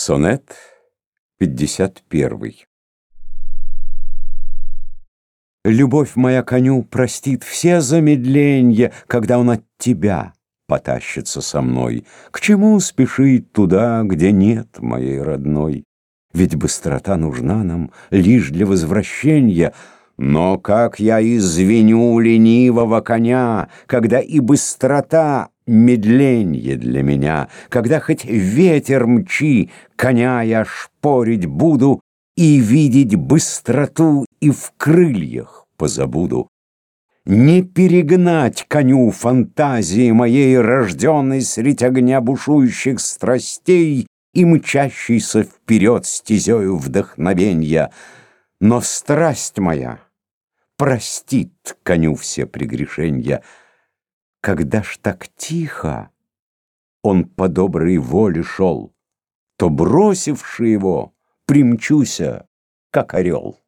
Сонет 51 Любовь моя коню простит все замедленья, Когда он от тебя потащится со мной. К чему спешить туда, где нет моей родной? Ведь быстрота нужна нам лишь для возвращения. Но как я извиню ленивого коня, Когда и быстрота медленье для меня, Когда хоть ветер мчи, коня я шпорить буду И видеть быстроту и в крыльях позабуду. Не перегнать коню фантазии моей, Рожденной средь огня бушующих страстей И мчащейся вперед стезею вдохновенья. Но страсть моя простит коню все прегрешенья, когда ж так тихо он по доброй воле шел, То, бросивши его, примчуся, как орел.